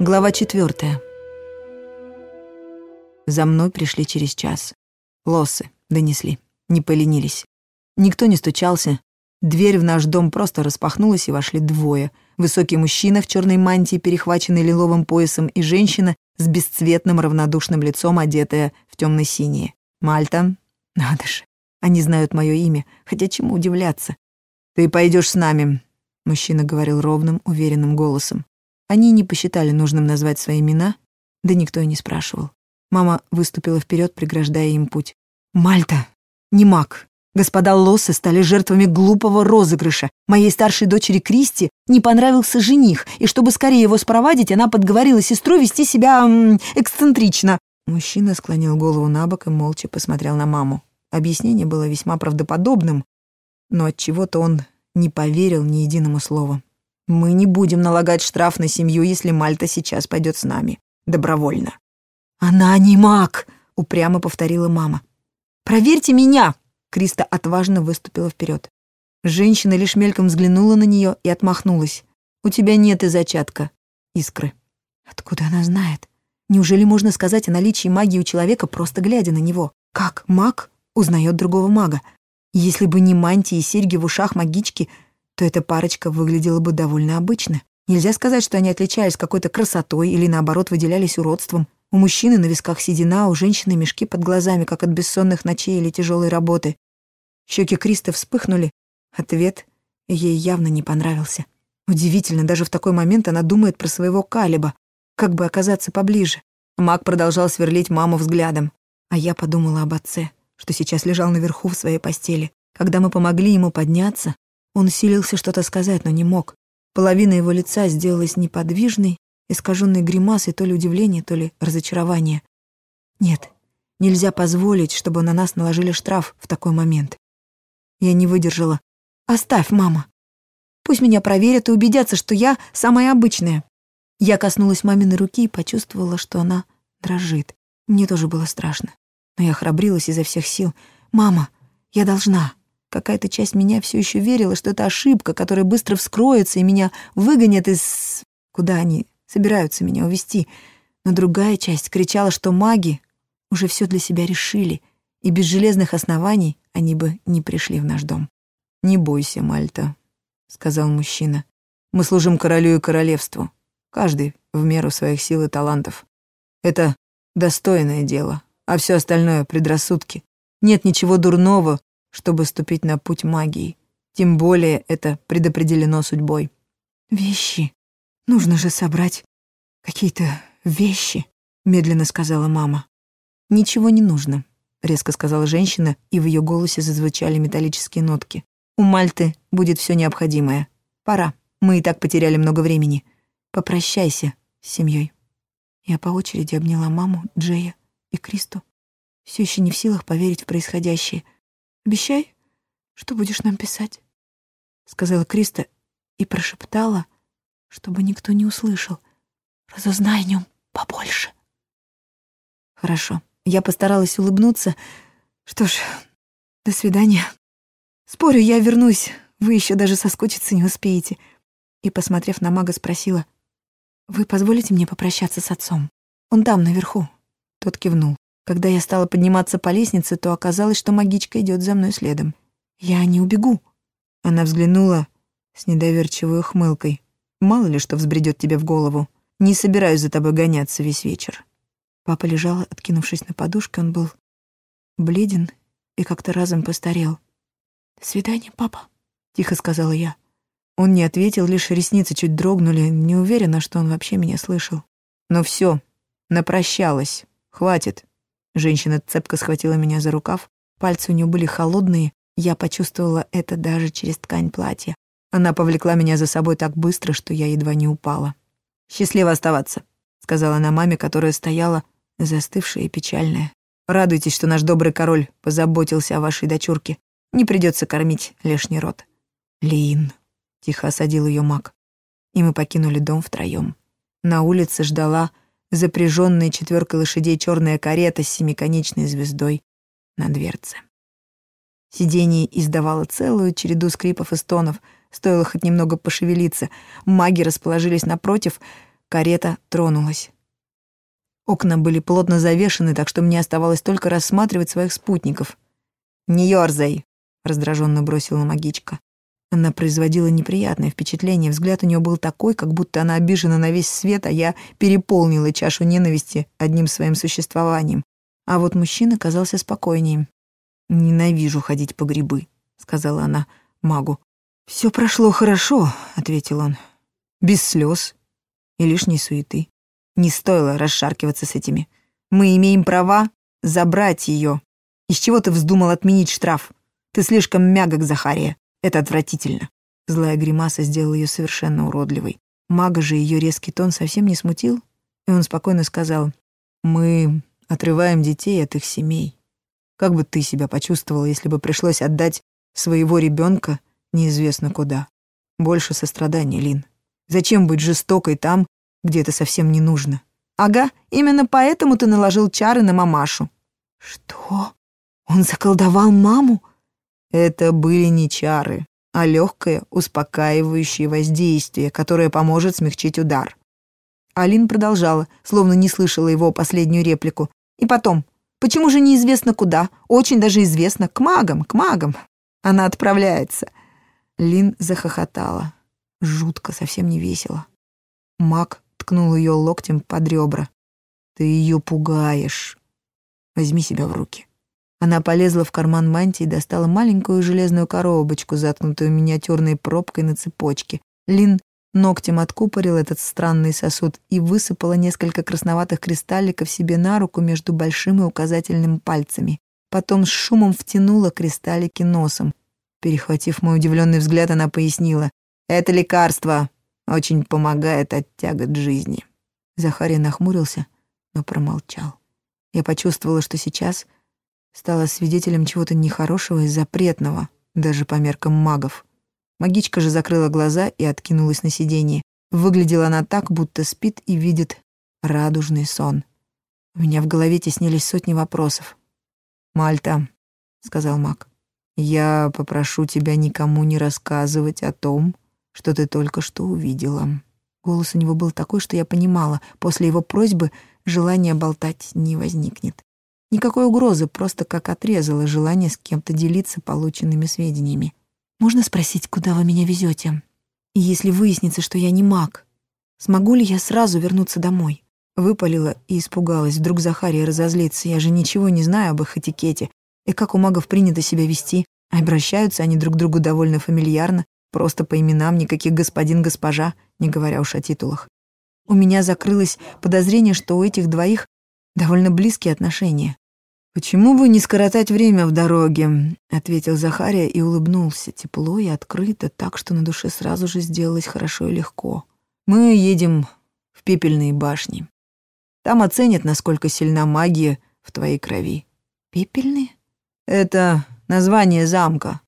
Глава четвертая. За мной пришли через час. Лосы донесли, не поленились. Никто не стучался. Дверь в наш дом просто распахнулась, и вошли двое. Высокий мужчина в черной мантии, перехваченный лиловым поясом, и женщина с бесцветным равнодушным лицом, одетая в темно-синее. Мальта. Надо же. Они знают мое имя, хотя чему удивляться. «Ты пойдешь с нами», — мужчина говорил ровным, уверенным голосом. Они не посчитали нужным назвать свои имена, да никто и не спрашивал. Мама выступила вперед, преграждая им путь. «Мальта! Не маг! Господа Лоссы стали жертвами глупого розыгрыша. Моей старшей дочери Кристи не понравился жених, и чтобы скорее его спровадить, она подговорила сестру вести себя м, эксцентрично». Мужчина склонил голову на бок и молча посмотрел на маму. Объяснение было весьма правдоподобным, но от чего то он не поверил ни единому слову. Мы не будем налагать штраф на семью, если Мальта сейчас пойдет с нами. Добровольно. Она не маг, упрямо повторила мама. Проверьте меня! Криста отважно выступила вперед. Женщина лишь мельком взглянула на нее и отмахнулась. У тебя нет и зачатка искры. Откуда она знает? Неужели можно сказать о наличии магии у человека, просто глядя на него? Как маг узнает другого мага? Если бы не мантии и серьги в ушах магички — то эта парочка выглядела бы довольно обычно. Нельзя сказать, что они отличались какой-то красотой или, наоборот, выделялись уродством. У мужчины на висках седина, у женщины мешки под глазами, как от бессонных ночей или тяжелой работы. Щеки Криста вспыхнули. Ответ ей явно не понравился. Удивительно, даже в такой момент она думает про своего Калиба, как бы оказаться поближе. Маг продолжал сверлить маму взглядом. А я подумала об отце, что сейчас лежал наверху в своей постели. Когда мы помогли ему подняться, он силился что-то сказать, но не мог. Половина его лица сделалась неподвижной, искаженной гримасой то ли удивления, то ли разочарования. Нет, нельзя позволить, чтобы на нас наложили штраф в такой момент. Я не выдержала. «Оставь, мама. Пусть меня проверят и убедятся, что я самая обычная». Я коснулась маминой руки и почувствовала, что она дрожит. Мне тоже было страшно. Но я храбрилась изо всех сил. «Мама, я должна». Какая-то часть меня все еще верила, что это ошибка, которая быстро вскроется и меня выгонят из... Куда они собираются меня увести? Но другая часть кричала, что маги уже все для себя решили, и без железных оснований они бы не пришли в наш дом. «Не бойся, Мальта», — сказал мужчина. «Мы служим королю и королевству, каждый в меру своих сил и талантов. Это достойное дело, а все остальное — предрассудки. Нет ничего дурного чтобы ступить на путь магии. Тем более это предопределено судьбой. «Вещи. Нужно же собрать какие-то вещи», — медленно сказала мама. «Ничего не нужно», — резко сказала женщина, и в ее голосе зазвучали металлические нотки. «У Мальты будет все необходимое. Пора. Мы и так потеряли много времени. Попрощайся с семьей». Я по очереди обняла маму, Джея и Кристу, все еще не в силах поверить в происходящее — Обещай, что будешь нам писать», — сказала Криста и прошептала, чтобы никто не услышал. «Разузнай о нем побольше». «Хорошо». Я постаралась улыбнуться. «Что ж, до свидания. Спорю, я вернусь. Вы еще даже соскучиться не успеете». И, посмотрев на мага, спросила, «Вы позволите мне попрощаться с отцом? Он там, наверху». Тот кивнул. Когда я стала подниматься по лестнице, то оказалось, что магичка идет за мной следом. «Я не убегу». Она взглянула с недоверчивой ухмылкой. «Мало ли что взбредет тебе в голову. Не собираюсь за тобой гоняться весь вечер». Папа лежал, откинувшись на подушке, он был бледен и как-то разом постарел. «До свидания, папа», — тихо сказала я. Он не ответил, лишь ресницы чуть дрогнули, не уверена, что он вообще меня слышал. «Ну все, напрощалась. Хватит. Женщина цепко схватила меня за рукав. Пальцы у нее были холодные. Я почувствовала это даже через ткань платья. Она повлекла меня за собой так быстро, что я едва не упала. «Счастливо оставаться», — сказала она маме, которая стояла, застывшая и печальная. «Радуйтесь, что наш добрый король позаботился о вашей дочурке. Не придется кормить лишний рот». «Лин», — тихо осадил ее маг. И мы покинули дом втроем. На улице ждала запряженная четверкой лошадей черная карета с семиконечной звездой на дверце. Сиденье издавало целую череду скрипов и стонов, стоило хоть немного пошевелиться. Маги расположились напротив, Карета тронулась. Окна были плотно завешены, так что мне оставалось только рассматривать своих спутников. «Не ёрзай!» — раздраженно бросила магичка. Она производила неприятное впечатление. Взгляд у нее был такой, как будто она обижена на весь свет, а я переполнила чашу ненависти одним своим существованием. А вот мужчина казался спокойнее. «Ненавижу ходить по грибы», — сказала она магу. «Все прошло хорошо», — ответил он. «Без слез и лишней суеты. Не стоило расшаркиваться с этими. Мы имеем права забрать ее. Из чего ты вздумал отменить штраф? Ты слишком мягок, Захария. Это отвратительно». Злая гримаса сделала ее совершенно уродливой. Мага же ее резкий тон совсем не смутил, и он спокойно сказал, «Мы отрываем детей от их семей. Как бы ты себя почувствовал, если бы пришлось отдать своего ребенка неизвестно куда? Больше сострадания, Лин. Зачем быть жестокой там, где это совсем не нужно? Ага, именно поэтому ты наложил чары на мамашу. Что? Он заколдовал маму? Это были не чары, а легкое, успокаивающее воздействие, которое поможет смягчить удар. Алин продолжала, словно не слышала его последнюю реплику. И потом, почему же неизвестно куда? Очень даже известно, к магам, к магам. Она отправляется. Лин захохотала. Жутко, совсем не весело. Маг ткнул ее локтем под ребра. «Ты ее пугаешь. Возьми себя в руки». Она полезла в карман мантии и достала маленькую железную коробочку, заткнутую миниатюрной пробкой на цепочке. Лин ногтем откупорил этот странный сосуд и высыпала несколько красноватых кристалликов себе на руку между большим и указательным пальцами. Потом с шумом втянула кристаллики носом. Перехватив мой удивленный взгляд, она пояснила. «Это лекарство. Очень помогает от тягот жизни». Захария нахмурился, но промолчал. Я почувствовала, что сейчас стала свидетелем чего-то нехорошего и запретного, даже по меркам магов. Магичка же закрыла глаза и откинулась на сиденье. Выглядела она так, будто спит и видит радужный сон. У меня в голове теснились сотни вопросов. «Мальта», — сказал маг, — «я попрошу тебя никому не рассказывать о том, что ты только что увидела». Голос у него был такой, что я понимала, после его просьбы желание болтать не возникнет. Никакой угрозы, просто как отрезало желание с кем-то делиться полученными сведениями. «Можно спросить, куда вы меня везете? И если выяснится, что я не маг, смогу ли я сразу вернуться домой?» Выпалила и испугалась. Вдруг Захария разозлится. Я же ничего не знаю об их этикете. И как у магов принято себя вести. Обращаются они друг к другу довольно фамильярно. Просто по именам, никаких господин-госпожа, не говоря уж о титулах. У меня закрылось подозрение, что у этих двоих довольно близкие отношения. «Почему бы не скоротать время в дороге?» — ответил Захария и улыбнулся, тепло и открыто, так что на душе сразу же сделалось хорошо и легко. «Мы едем в пепельные башни. Там оценят, насколько сильна магия в твоей крови». «Пепельные?» «Это название замка.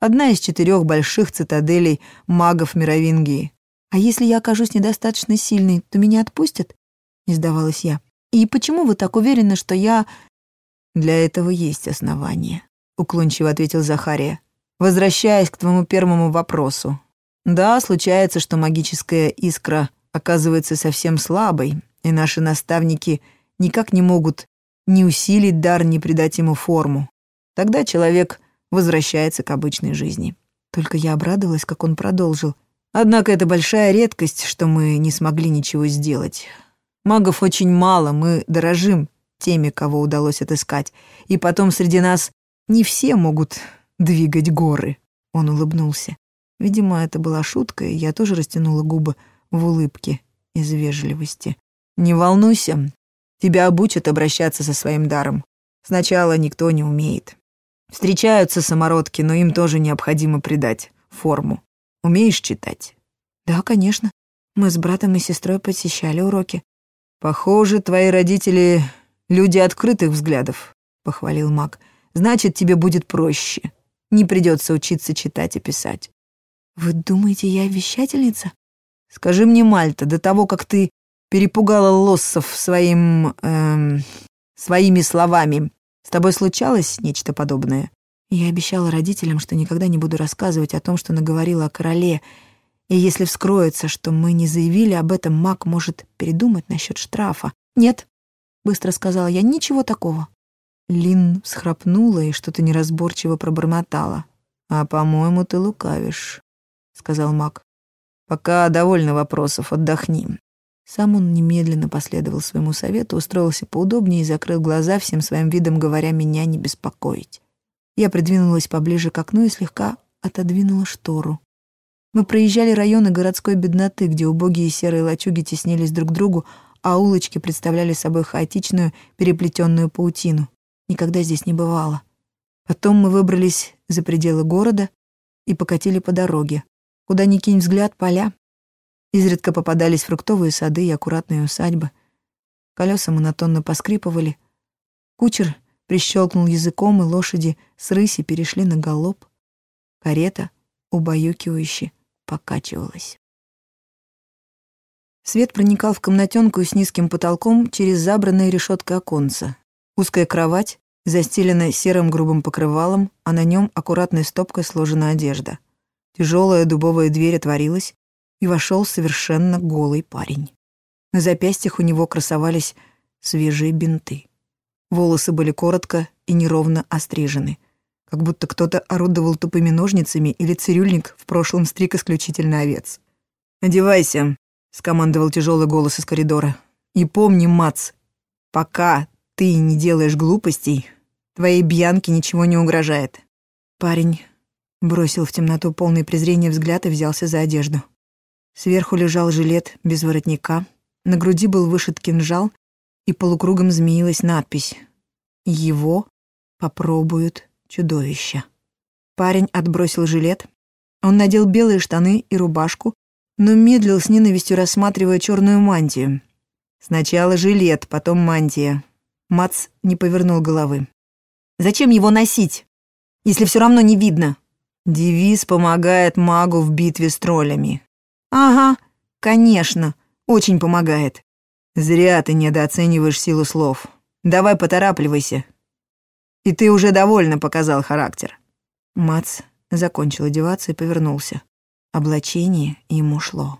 Одна из четырех больших цитаделей магов Мировингии. А если я окажусь недостаточно сильной, то меня отпустят?» Не сдавалась я. «И почему вы так уверены, что я...» «Для этого есть основания», — уклончиво ответил Захария. «Возвращаясь к твоему первому вопросу. Да, случается, что магическая искра оказывается совсем слабой, и наши наставники никак не могут ни усилить дар, ни придать ему форму. Тогда человек возвращается к обычной жизни. Только я обрадовалась, как он продолжил. Однако это большая редкость, что мы не смогли ничего сделать. Магов очень мало, мы дорожим теми, кого удалось отыскать. И потом среди нас не все могут двигать горы. Он улыбнулся. Видимо, это была шутка, и я тоже растянула губы в улыбке из вежливости. «Не волнуйся, тебя обучат обращаться со своим даром. Сначала никто не умеет. Встречаются самородки, но им тоже необходимо придать форму. Умеешь читать? Да, конечно. Мы с братом и сестрой посещали уроки. Похоже, твои родители люди открытых взглядов, похвалил маг. Значит, тебе будет проще. Не придется учиться читать и писать. Вы думаете, я вещательница? Скажи мне, Мальта, до того, как ты перепугала лоссов своим... Эм, своими словами, с тобой случалось нечто подобное? Я обещала родителям, что никогда не буду рассказывать о том, что наговорила о короле, И если вскроется, что мы не заявили об этом, маг может передумать насчет штрафа. Нет, быстро сказала я, ничего такого. Лин всхрапнула и что-то неразборчиво пробормотала. «А, по-моему, ты лукавишь», — сказал маг. «Пока довольно вопросов, отдохни». Сам он немедленно последовал своему совету, устроился поудобнее и закрыл глаза, всем своим видом говоря, меня не беспокоить. Я придвинулась поближе к окну и слегка отодвинула штору. Мы проезжали районы городской бедноты, где убогие серые лачуги теснились друг к другу, а улочки представляли собой хаотичную, переплетенную паутину. Никогда здесь не бывало. Потом мы выбрались за пределы города и покатили по дороге. Куда ни кинь взгляд, поля. Изредка попадались фруктовые сады и аккуратные усадьбы. Колеса монотонно поскрипывали. Кучер прищелкнул языком, и лошади с рыси перешли на галоп. Карета убаюкивающе покачивалась. Свет проникал в комнатенку с низким потолком через забранное решеткой оконца. Узкая кровать, застеленная серым грубым покрывалом, а на нем аккуратной стопкой сложена одежда. Тяжелая дубовая дверь отворилась, и вошел совершенно голый парень. На запястьях у него красовались свежие бинты. Волосы были коротко и неровно острижены — как будто кто-то орудовал тупыми ножницами или цирюльник в прошлом стриг исключительно овец. «Одевайся», — скомандовал тяжелый голос из коридора. «И помни, Мац, пока ты не делаешь глупостей, твоей Бьянке ничего не угрожает». Парень бросил в темноту полный презрения взгляд и взялся за одежду. Сверху лежал жилет без воротника, на груди был вышит кинжал, и полукругом змеилась надпись «Его попробуют чудовище. Парень отбросил жилет. Он надел белые штаны и рубашку, но медлил с ненавистью, рассматривая черную мантию. Сначала жилет, потом мантия. Мац не повернул головы. «Зачем его носить, если все равно не видно?» Девиз помогает магу в битве с троллями. «Ага, конечно, очень помогает». «Зря ты недооцениваешь силу слов. Давай поторапливайся, и ты уже довольно показал характер». Мац закончил одеваться и повернулся. Облачение ему шло.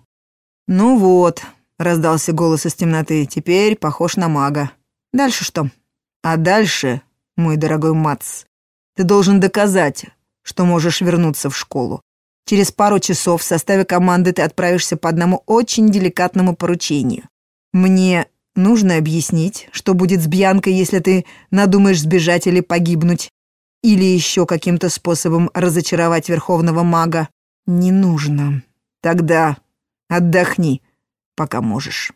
«Ну вот», — раздался голос из темноты, — «теперь похож на мага. Дальше что?» «А дальше, мой дорогой Мац, ты должен доказать, что можешь вернуться в школу. Через пару часов в составе команды ты отправишься по одному очень деликатному поручению. Мне Нужно объяснить, что будет с Бьянкой, если ты надумаешь сбежать или погибнуть. Или еще каким-то способом разочаровать верховного мага. Не нужно. Тогда отдохни, пока можешь.